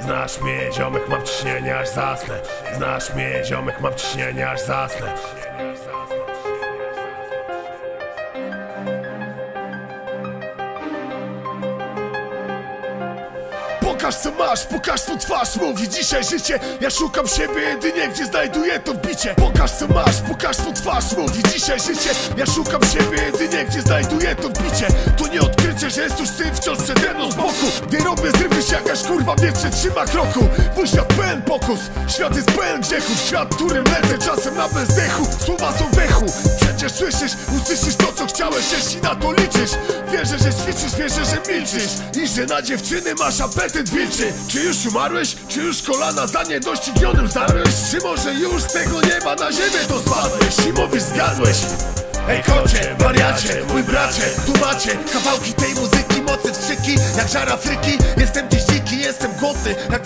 Znasz mnie, ziomek, mam ciśnienie, aż zasnę. Znasz mnie, ziomek, mam ciśnienie, aż zasnę Pokaż co masz, pokaż swą twarz Mówi. Dzisiaj życie, ja szukam siebie jedynie Gdzie znajduję to wbicie Pokaż co masz, pokaż swą twarz Mówi. Dzisiaj życie, ja szukam siebie jedynie Gdzie znajduję to wbicie To nie odkrycie, że jest już ty wciąż przede mną z boku. Gdy robię zrywy się jakaś kurwa mnie przetrzyma kroku. Mój świat pełen pokus, świat jest pełen grzechów Świat, którym lecę czasem na bezdechu. Słowa są wechu, przecież słyszysz Usłyszysz to co chciałeś, jeśli na to liczysz Wierzę, że ćwiczysz, wierzę, że milczysz I że na dziewczyny masz apetyt wilczy Czy już umarłeś? Czy już kolana za niedoścignionym zdarłeś? Czy może już tego nieba na ziemię to spadłeś? I mówisz zgadłeś Ej kocie, wariacie, mój bracie, tu macie Kawałki tej muzyki, mocy wstrzyki Jak żar Afryki, jestem dziś dziki, jestem głodny Jak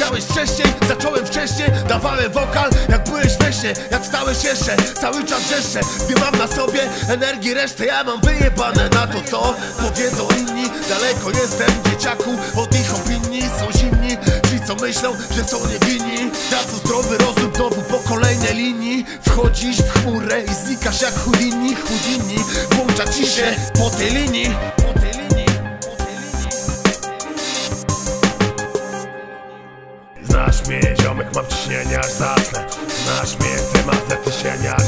wiking, widziałeś wcześniej, zacząłem wcześniej Dawałem wokal, jak byłeś we śnie Jak stałeś jeszcze, cały czas wrzeszcze Gdy mam na sobie energii resztę Ja mam wyjebane na to co powiedzą inni. Daleko jestem dzieciaku od ich opinii Są zimni, ci co myślą, że są niewinni. Tracą zdrowy rozum znowu po kolejnej linii. Wchodzisz w chmurę i znikasz jak Houdini Houdini włącza ci się Po tej linii, Znasz mnie, ziomek, mam ciśnienie aż zasnę. Znasz mnie, temat zatysienia aż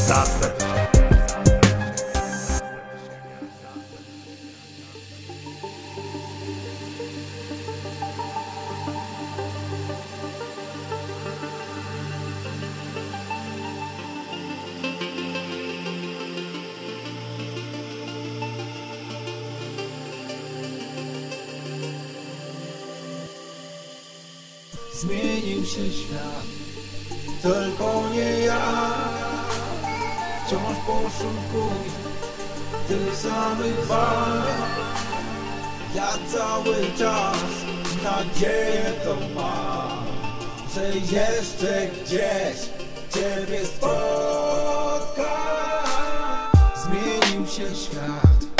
Zmienił się świat, tylko nie ja. Wciąż poszukuję tych samych barw Ja cały czas nadzieję to mam Że jeszcze gdzieś Ciebie spotkam. Zmienił się świat